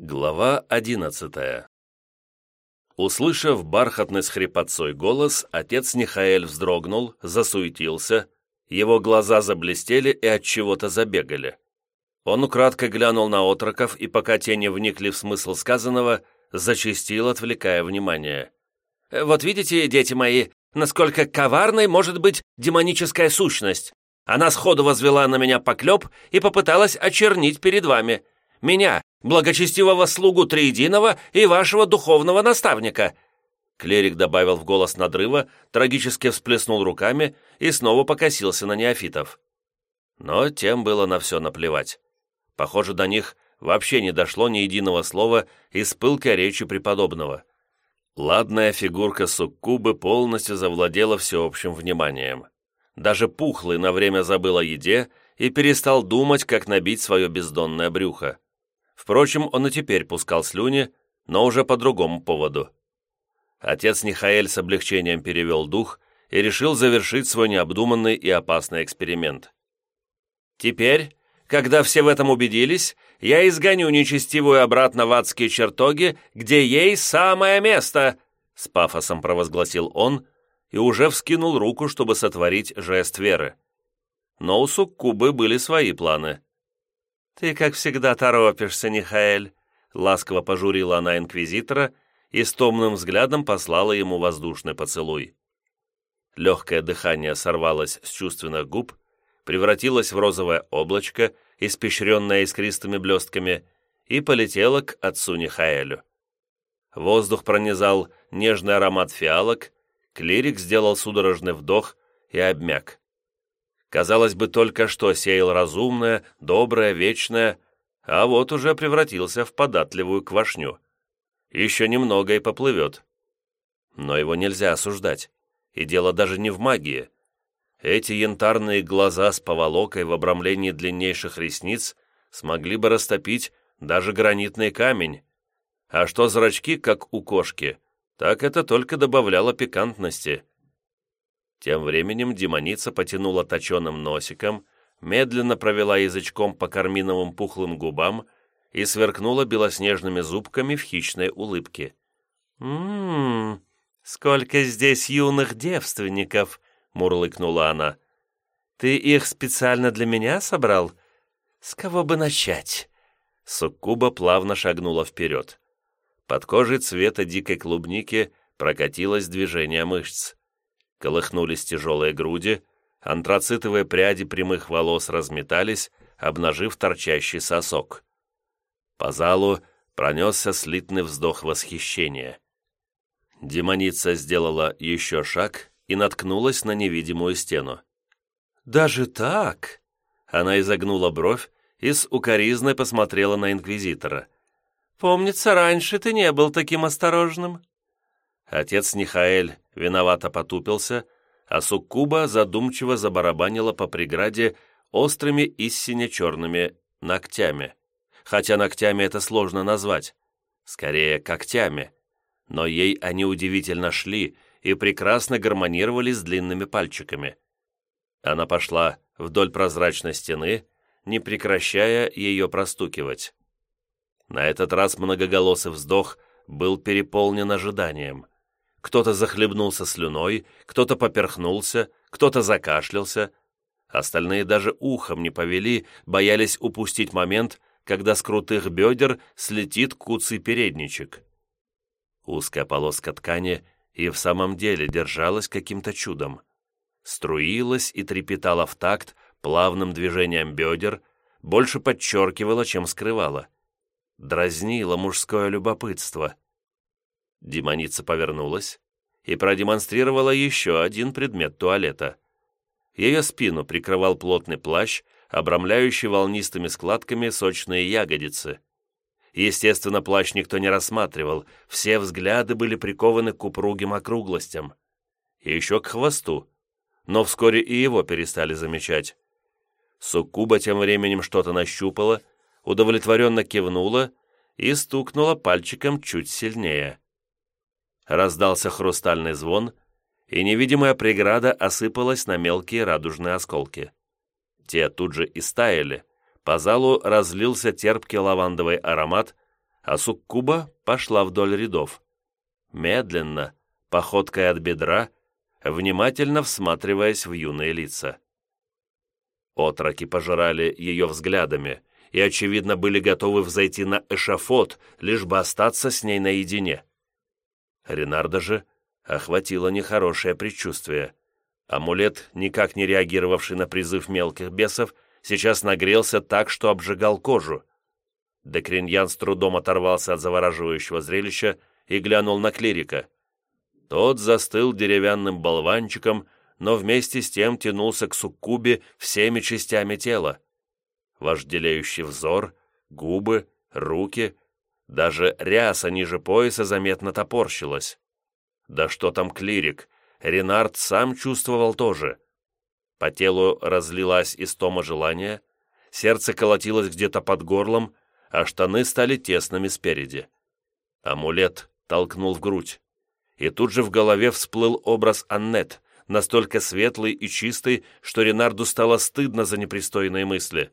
Глава одиннадцатая Услышав бархатный с хрипотцой голос, отец Нихаэль вздрогнул, засуетился, его глаза заблестели и от чего-то забегали. Он украдкой глянул на отроков и, пока те не вникли в смысл сказанного, зачастил, отвлекая внимание. «Вот видите, дети мои, насколько коварной может быть демоническая сущность. Она сходу возвела на меня поклеп и попыталась очернить перед вами. Меня, благочестивого слугу Триединого и вашего духовного наставника». Клерик добавил в голос надрыва, трагически всплеснул руками и снова покосился на неофитов. Но тем было на все наплевать. Похоже, до них вообще не дошло ни единого слова из пылкой речи преподобного. Ладная фигурка суккубы полностью завладела всеобщим вниманием. Даже пухлый на время забыл о еде и перестал думать, как набить свое бездонное брюхо. Впрочем, он и теперь пускал слюни, но уже по другому поводу. Отец Нихаэль с облегчением перевел дух и решил завершить свой необдуманный и опасный эксперимент. «Теперь, когда все в этом убедились, я изгоню нечестивую обратно в адские чертоги, где ей самое место!» С пафосом провозгласил он и уже вскинул руку, чтобы сотворить жест веры. Но у Суккубы были свои планы. «Ты, как всегда, торопишься, Нихаэль», — ласково пожурила она инквизитора и с томным взглядом послала ему воздушный поцелуй. Легкое дыхание сорвалось с чувственных губ, превратилось в розовое облачко, испещренное искристыми блестками, и полетело к отцу Нихаэлю. Воздух пронизал нежный аромат фиалок, клирик сделал судорожный вдох и обмяк. Казалось бы, только что сеял разумное, доброе, вечное, а вот уже превратился в податливую квашню. Еще немного и поплывет. Но его нельзя осуждать. И дело даже не в магии. Эти янтарные глаза с поволокой в обрамлении длиннейших ресниц смогли бы растопить даже гранитный камень. А что зрачки, как у кошки, так это только добавляло пикантности. Тем временем демоница потянула точеным носиком, медленно провела язычком по карминовым пухлым губам и сверкнула белоснежными зубками в хищной улыбке. «М-м-м, сколько здесь юных девственников!» — мурлыкнула она. «Ты их специально для меня собрал? С кого бы начать?» Суккуба плавно шагнула вперед. Под кожей цвета дикой клубники прокатилось движение мышц. Колыхнулись тяжелые груди, антрацитовые пряди прямых волос разметались, обнажив торчащий сосок. По залу пронесся слитный вздох восхищения. Демоница сделала еще шаг и наткнулась на невидимую стену. «Даже так?» Она изогнула бровь и с укоризной посмотрела на Инквизитора. «Помнится, раньше ты не был таким осторожным». Отец Нихаэль виновато потупился, а Суккуба задумчиво забарабанила по преграде острыми истине черными ногтями. Хотя ногтями это сложно назвать. Скорее, когтями. Но ей они удивительно шли и прекрасно гармонировали с длинными пальчиками. Она пошла вдоль прозрачной стены, не прекращая ее простукивать. На этот раз многоголосый вздох был переполнен ожиданием – кто-то захлебнулся слюной, кто-то поперхнулся, кто-то закашлялся. Остальные даже ухом не повели, боялись упустить момент, когда с крутых бедер слетит куцый передничек. Узкая полоска ткани и в самом деле держалась каким-то чудом. Струилась и трепетала в такт плавным движением бедер, больше подчеркивала, чем скрывала. Дразнила мужское любопытство — Демоница повернулась и продемонстрировала еще один предмет туалета. Ее спину прикрывал плотный плащ, обрамляющий волнистыми складками сочные ягодицы. Естественно, плащ никто не рассматривал, все взгляды были прикованы к упругим округлостям. И еще к хвосту, но вскоре и его перестали замечать. Суккуба тем временем что-то нащупала, удовлетворенно кивнула и стукнула пальчиком чуть сильнее. Раздался хрустальный звон, и невидимая преграда осыпалась на мелкие радужные осколки. Те тут же и стаяли, по залу разлился терпкий лавандовый аромат, а Суккуба пошла вдоль рядов. Медленно, походкой от бедра, внимательно всматриваясь в юные лица. Отроки пожирали ее взглядами и, очевидно, были готовы взойти на эшафот, лишь бы остаться с ней наедине. Ренарда же охватило нехорошее предчувствие. Амулет, никак не реагировавший на призыв мелких бесов, сейчас нагрелся так, что обжигал кожу. Декриньян с трудом оторвался от завораживающего зрелища и глянул на клирика. Тот застыл деревянным болванчиком, но вместе с тем тянулся к суккубе всеми частями тела. Вожделеющий взор, губы, руки, даже ряса ниже пояса заметно топорщилась. Да что там клирик, Ренард сам чувствовал тоже. По телу разлилась истома желания, сердце колотилось где-то под горлом, а штаны стали тесными спереди. Амулет толкнул в грудь. И тут же в голове всплыл образ Аннет, настолько светлый и чистый, что Ренарду стало стыдно за непристойные мысли.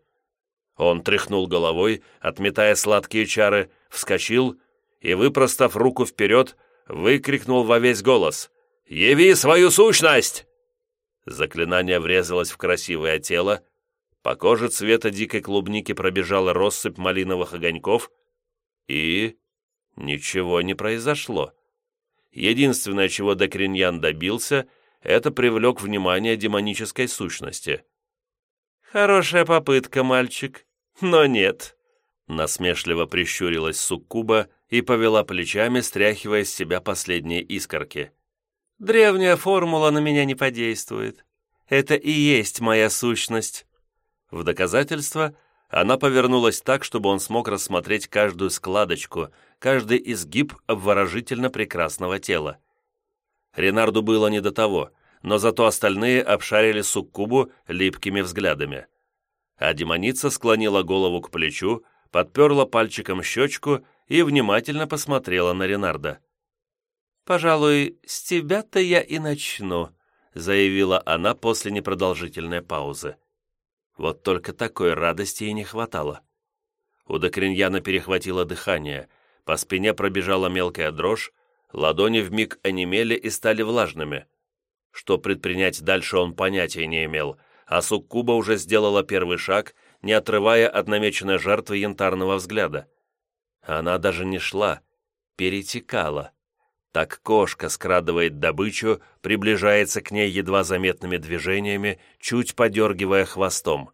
Он тряхнул головой, отметая сладкие чары, вскочил и, выпростав руку вперед, выкрикнул во весь голос «Яви свою сущность!» Заклинание врезалось в красивое тело, по коже цвета дикой клубники пробежала россыпь малиновых огоньков, и... ничего не произошло. Единственное, чего Докриньян добился, это привлек внимание демонической сущности. «Хорошая попытка, мальчик, но нет», — насмешливо прищурилась суккуба и повела плечами, стряхивая с себя последние искорки. «Древняя формула на меня не подействует. Это и есть моя сущность». В доказательство она повернулась так, чтобы он смог рассмотреть каждую складочку, каждый изгиб обворожительно прекрасного тела. Ренарду было не до того, но зато остальные обшарили суккубу липкими взглядами. А демоница склонила голову к плечу, подперла пальчиком щечку и внимательно посмотрела на Ренарда. «Пожалуй, с тебя-то я и начну», заявила она после непродолжительной паузы. Вот только такой радости и не хватало. У Докриньяна перехватило дыхание, по спине пробежала мелкая дрожь, ладони вмиг онемели и стали влажными. Что предпринять дальше он понятия не имел, а Суккуба уже сделала первый шаг, не отрывая от намеченной жертвы янтарного взгляда. Она даже не шла, перетекала. Так кошка скрадывает добычу, приближается к ней едва заметными движениями, чуть подергивая хвостом.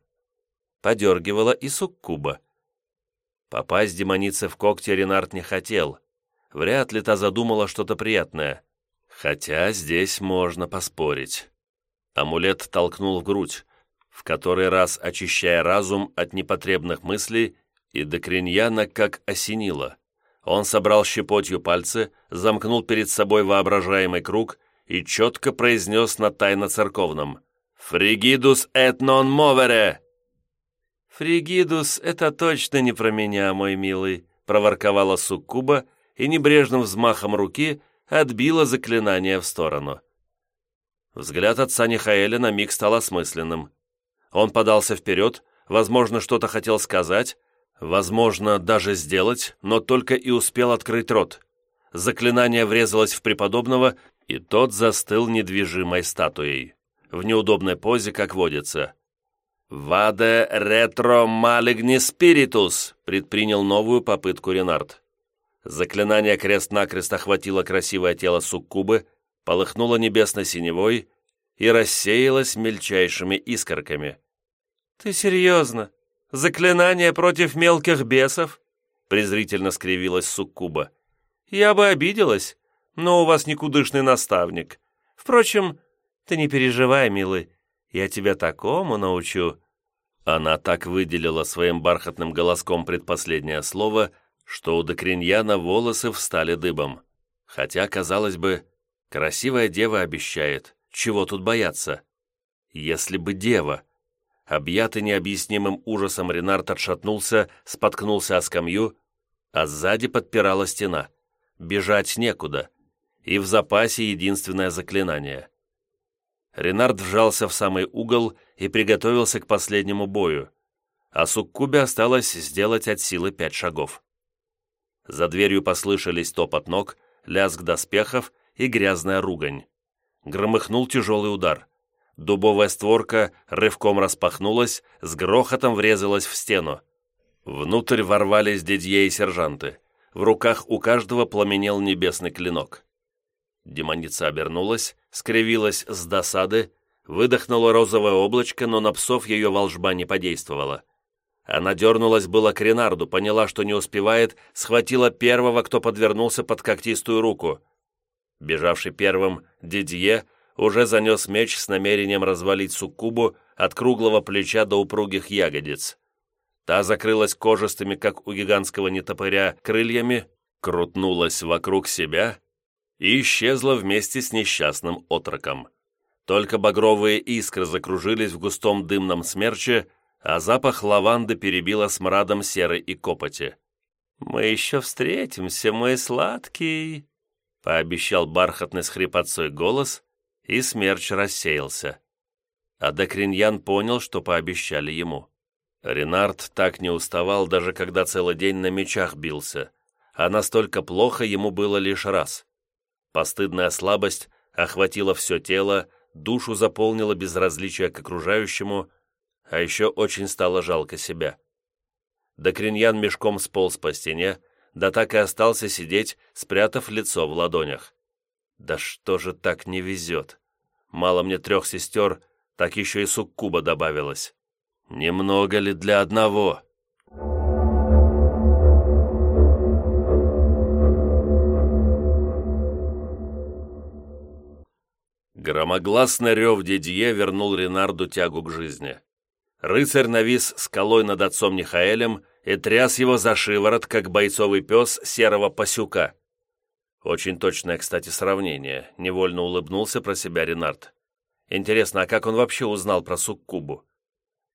Подергивала и Суккуба. Попасть демонице в когти Ренард не хотел. Вряд ли та задумала что-то приятное. Хотя здесь можно поспорить. Амулет толкнул в грудь, в который раз очищая разум от непотребных мыслей, и до Криньяна как осенило. Он собрал щепотью пальцы, замкнул перед собой воображаемый круг и четко произнес на тайно-церковном «Фригидус et non movere!» «Фригидус — это точно не про меня, мой милый», — проворковала Суккуба и небрежным взмахом руки отбила заклинание в сторону. Взгляд отца Нихаэля на миг стал осмысленным. Он подался вперед, возможно, что-то хотел сказать, возможно, даже сделать, но только и успел открыть рот. Заклинание врезалось в преподобного, и тот застыл недвижимой статуей. В неудобной позе, как водится. «Ваде ретро малигни спиритус!» предпринял новую попытку Ренард. Заклинание крест-накрест охватило красивое тело суккубы, полыхнуло небесно-синевой и рассеялось мельчайшими искорками. «Ты серьезно? Заклинание против мелких бесов?» презрительно скривилась суккуба. «Я бы обиделась, но у вас никудышный наставник. Впрочем, ты не переживай, милый, я тебя такому научу». Она так выделила своим бархатным голоском предпоследнее слово, что у Докриньяна волосы встали дыбом. Хотя, казалось бы, красивая дева обещает, чего тут бояться? Если бы дева... Объятый необъяснимым ужасом Ренард отшатнулся, споткнулся о скамью, а сзади подпирала стена. Бежать некуда. И в запасе единственное заклинание. Ренард вжался в самый угол и приготовился к последнему бою, а Суккубе осталось сделать от силы пять шагов. За дверью послышались топот ног, лязг доспехов и грязная ругань. Громыхнул тяжелый удар. Дубовая створка рывком распахнулась, с грохотом врезалась в стену. Внутрь ворвались дедье и сержанты. В руках у каждого пламенел небесный клинок. Демоница обернулась, скривилась с досады, выдохнула розовое облачко, но на псов ее волжба не подействовала. Она дернулась было к Ренарду, поняла, что не успевает, схватила первого, кто подвернулся под когтистую руку. Бежавший первым, Дидье, уже занес меч с намерением развалить суккубу от круглого плеча до упругих ягодиц. Та закрылась кожистыми, как у гигантского нетопыря, крыльями, крутнулась вокруг себя и исчезла вместе с несчастным отроком. Только багровые искры закружились в густом дымном смерче, а запах лаванды перебило смрадом серы и копоти. «Мы еще встретимся, мой сладкий», — пообещал бархатный с хрипотцой голос, и смерч рассеялся. А Декриньян понял, что пообещали ему. Ренард так не уставал, даже когда целый день на мечах бился, а настолько плохо ему было лишь раз. Постыдная слабость охватила все тело, душу заполнила безразличие к окружающему, а еще очень стало жалко себя. Докриньян мешком сполз по стене, да так и остался сидеть, спрятав лицо в ладонях. Да что же так не везет? Мало мне трех сестер, так еще и суккуба добавилось. Немного ли для одного? Громогласный рев Дидье вернул Ренарду тягу к жизни. Рыцарь навис скалой над отцом Михаэлем и тряс его за шиворот, как бойцовый пес серого пасюка. Очень точное, кстати, сравнение, невольно улыбнулся про себя Ренард. Интересно, а как он вообще узнал про суккубу?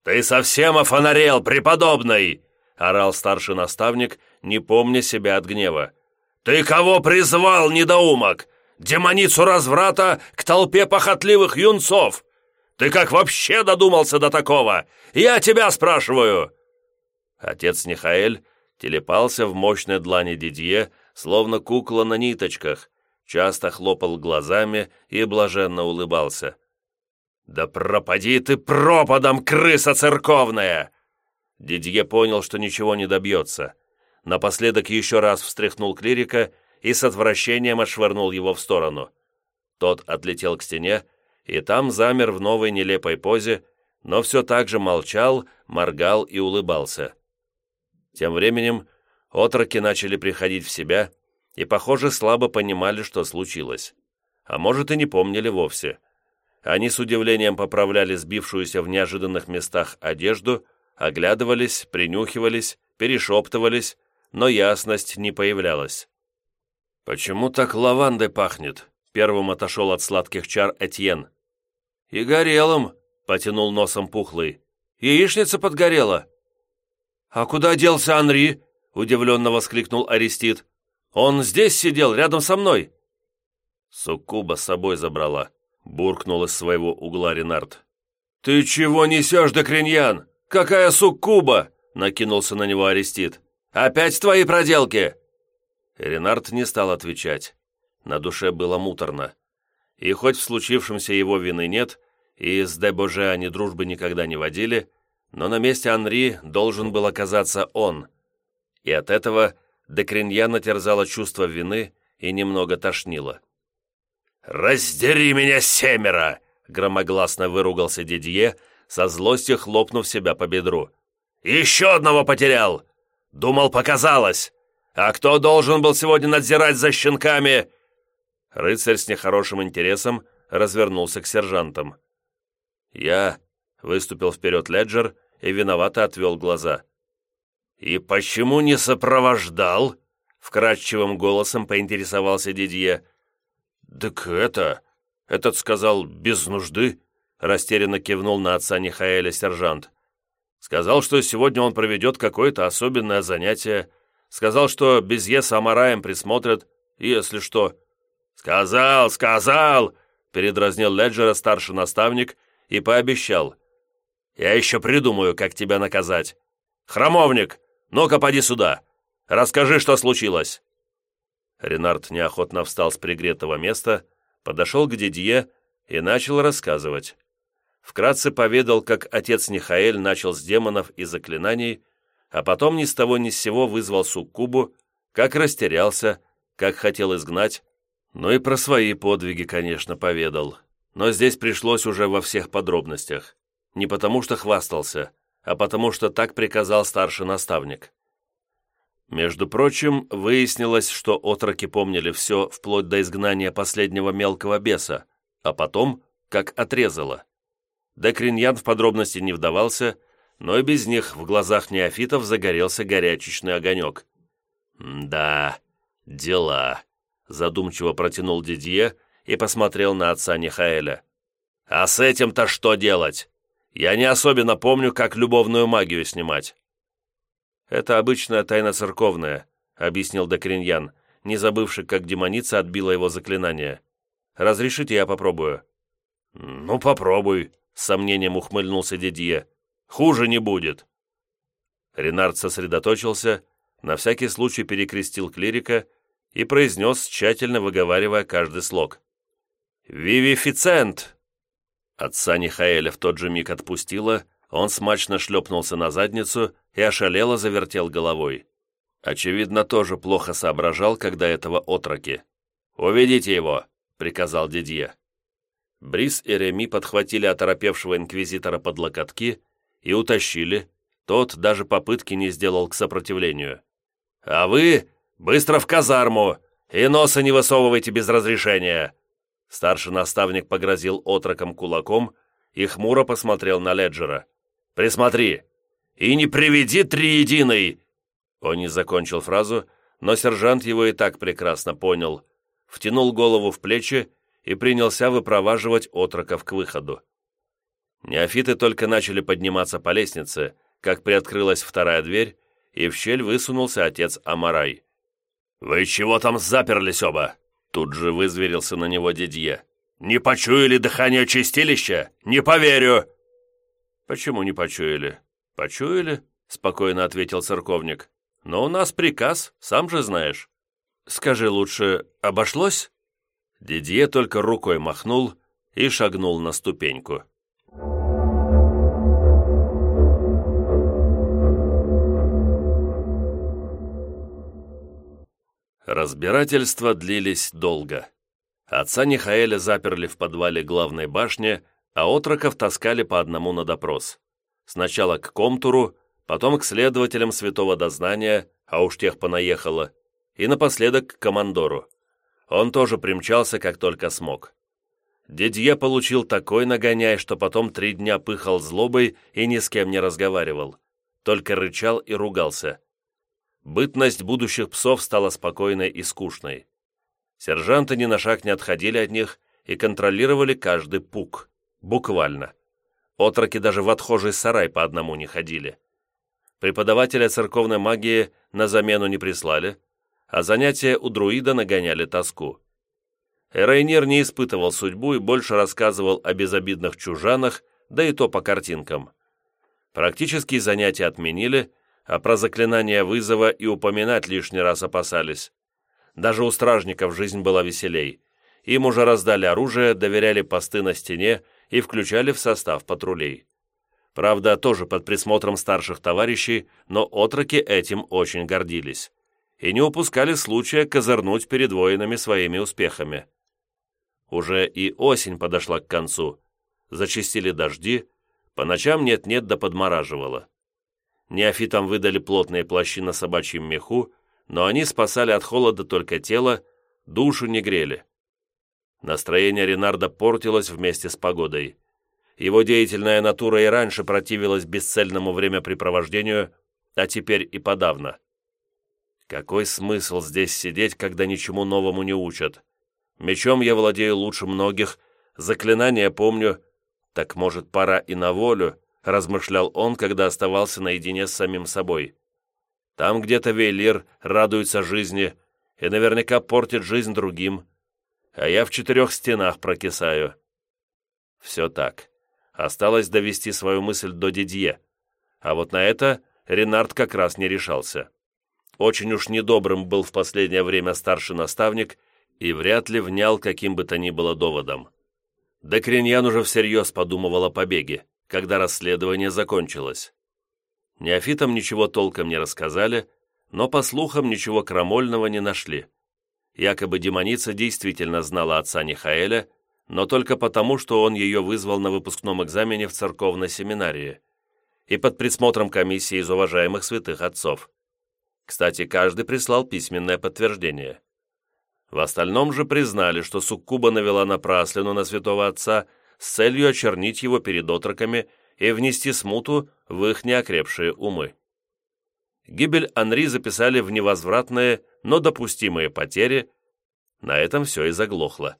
«Ты совсем офонарел, преподобный!» — орал старший наставник, не помня себя от гнева. «Ты кого призвал, недоумок? демоницу разврата к толпе похотливых юнцов! Ты как вообще додумался до такого? Я тебя спрашиваю!» Отец Нихаэль телепался в мощной длани Дидье, словно кукла на ниточках, часто хлопал глазами и блаженно улыбался. «Да пропади ты пропадом, крыса церковная!» Дидье понял, что ничего не добьется. Напоследок еще раз встряхнул клирика и с отвращением отшвырнул его в сторону. Тот отлетел к стене, и там замер в новой нелепой позе, но все так же молчал, моргал и улыбался. Тем временем отроки начали приходить в себя и, похоже, слабо понимали, что случилось. А может, и не помнили вовсе. Они с удивлением поправляли сбившуюся в неожиданных местах одежду, оглядывались, принюхивались, перешептывались, но ясность не появлялась. «Почему так лавандой пахнет?» Первым отошел от сладких чар Этьен. «И горелым!» — потянул носом пухлый. «Яичница подгорела!» «А куда делся Анри?» — удивленно воскликнул Арестит. «Он здесь сидел, рядом со мной!» Суккуба с собой забрала, буркнул из своего угла Ренард. «Ты чего несешь, Докриньян? Какая суккуба?» — накинулся на него Арестит. «Опять твои проделки?» Ренард не стал отвечать. На душе было муторно. И хоть в случившемся его вины нет, и с Дебоже они дружбы никогда не водили, но на месте Анри должен был оказаться он. И от этого Декриньяна терзало чувство вины и немного тошнило. «Раздери меня семеро!» — громогласно выругался Дидье, со злостью хлопнув себя по бедру. «Еще одного потерял! Думал, показалось! А кто должен был сегодня надзирать за щенками?» Рыцарь с нехорошим интересом развернулся к сержантам. «Я», — выступил вперед Леджер и виновато отвел глаза. «И почему не сопровождал?» — вкрадчивым голосом поинтересовался Дидье. «Так это...» — этот сказал «без нужды», — растерянно кивнул на отца Нихаэля сержант. «Сказал, что сегодня он проведет какое-то особенное занятие, Сказал, что Безье с Амараем присмотрят, если что». «Сказал, сказал!» — передразнил Леджера старший наставник и пообещал. «Я еще придумаю, как тебя наказать. Хромовник, ну-ка поди сюда. Расскажи, что случилось!» Ренард неохотно встал с пригретого места, подошел к Дидье и начал рассказывать. Вкратце поведал, как отец Нихаэль начал с демонов и заклинаний, а потом ни с того ни с сего вызвал суккубу, как растерялся, как хотел изгнать, ну и про свои подвиги, конечно, поведал. Но здесь пришлось уже во всех подробностях. Не потому что хвастался, а потому что так приказал старший наставник. Между прочим, выяснилось, что отроки помнили все вплоть до изгнания последнего мелкого беса, а потом, как отрезало. Декриньян в подробности не вдавался, но и без них в глазах неофитов загорелся горячечный огонек. «Да, дела», — задумчиво протянул Дидье и посмотрел на отца Нихаэля. «А с этим-то что делать? Я не особенно помню, как любовную магию снимать». «Это обычная тайна церковная», — объяснил Докриньян, не забывший, как демоница отбила его заклинание. «Разрешите, я попробую?» «Ну, попробуй», — с сомнением ухмыльнулся Дидье. «Хуже не будет». Ренард сосредоточился, на всякий случай перекрестил клирика и произнес, тщательно выговаривая каждый слог. «Вивифицент!» Отца Нихаэля в тот же миг отпустила, он смачно шлепнулся на задницу и ошалело завертел головой. Очевидно, тоже плохо соображал, когда этого отроки. «Уведите его!» — приказал Дидье. Брис и Реми подхватили оторопевшего инквизитора под локотки и утащили. Тот даже попытки не сделал к сопротивлению. «А вы быстро в казарму и носа не высовывайте без разрешения!» Старший наставник погрозил отроком кулаком и хмуро посмотрел на Леджера. «Присмотри! И не приведи триединый!» Он не закончил фразу, но сержант его и так прекрасно понял. Втянул голову в плечи и принялся выпроваживать отроков к выходу. Неофиты только начали подниматься по лестнице, как приоткрылась вторая дверь, и в щель высунулся отец Амарай. «Вы чего там заперлись оба?» Тут же вызверился на него Дидье. «Не почуяли дыхание чистилища? Не поверю!» «Почему не почуяли?» «Почуяли?» — спокойно ответил церковник. «Но у нас приказ, сам же знаешь». «Скажи лучше, обошлось?» Дидье только рукой махнул и шагнул на ступеньку. Разбирательства длились долго. Отца Нихаэля заперли в подвале главной башни, а отроков таскали по одному на допрос. Сначала к комтуру, потом к следователям святого дознания, а уж тех понаехало, и напоследок к командору. Он тоже примчался, как только смог. Дидье получил такой нагоняй, что потом три дня пыхал злобой и ни с кем не разговаривал. Только рычал и ругался. Бытность будущих псов стала спокойной и скучной. Сержанты ни на шаг не отходили от них и контролировали каждый пук. Буквально. Отроки даже в отхожий сарай по одному не ходили. Преподавателя церковной магии на замену не прислали, а занятия у друида нагоняли тоску. Эрейнир не испытывал судьбу и больше рассказывал о безобидных чужанах, да и то по картинкам. Практические занятия отменили, а про заклинание вызова и упоминать лишний раз опасались. Даже у стражников жизнь была веселей. Им уже раздали оружие, доверяли посты на стене и включали в состав патрулей. Правда, тоже под присмотром старших товарищей, но отроки этим очень гордились. И не упускали случая козырнуть перед воинами своими успехами. Уже и осень подошла к концу. Зачистили дожди, по ночам нет-нет да подмораживало. Неофитам выдали плотные плащи на собачьем меху, но они спасали от холода только тело, душу не грели. Настроение Ренарда портилось вместе с погодой. Его деятельная натура и раньше противилась бесцельному времяпрепровождению, а теперь и подавно. Какой смысл здесь сидеть, когда ничему новому не учат? Мечом я владею лучше многих, заклинания помню, так может пора и на волю, размышлял он, когда оставался наедине с самим собой. Там где-то Вейлир радуется жизни и наверняка портит жизнь другим, а я в четырех стенах прокисаю. Все так. Осталось довести свою мысль до Дидье, а вот на это Ренард как раз не решался. Очень уж недобрым был в последнее время старший наставник и вряд ли внял каким бы то ни было доводом. Докриньян уже всерьез подумывал о побеге, когда расследование закончилось. Неофитам ничего толком не рассказали, но, по слухам, ничего крамольного не нашли. Якобы демоница действительно знала отца Нихаэля, но только потому, что он ее вызвал на выпускном экзамене в церковной семинарии и под присмотром комиссии из уважаемых святых отцов. Кстати, каждый прислал письменное подтверждение. В остальном же признали, что Суккуба навела напраслину на святого отца с целью очернить его перед отроками и внести смуту в их неокрепшие умы. Гибель Анри записали в невозвратные, но допустимые потери. На этом все и заглохло.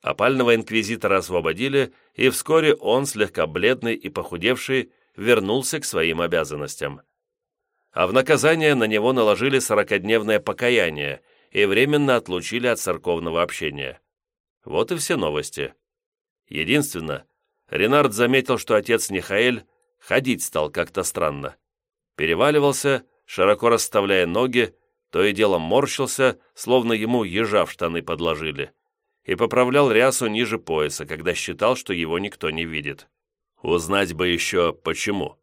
Опального инквизитора освободили, и вскоре он, слегка бледный и похудевший, вернулся к своим обязанностям. А в наказание на него наложили сорокодневное покаяние и временно отлучили от церковного общения. Вот и все новости. Единственно, Ренард заметил, что отец Нихаэль ходить стал как-то странно. Переваливался, широко расставляя ноги, то и дело морщился, словно ему ежа в штаны подложили, и поправлял рясу ниже пояса, когда считал, что его никто не видит. Узнать бы еще, почему.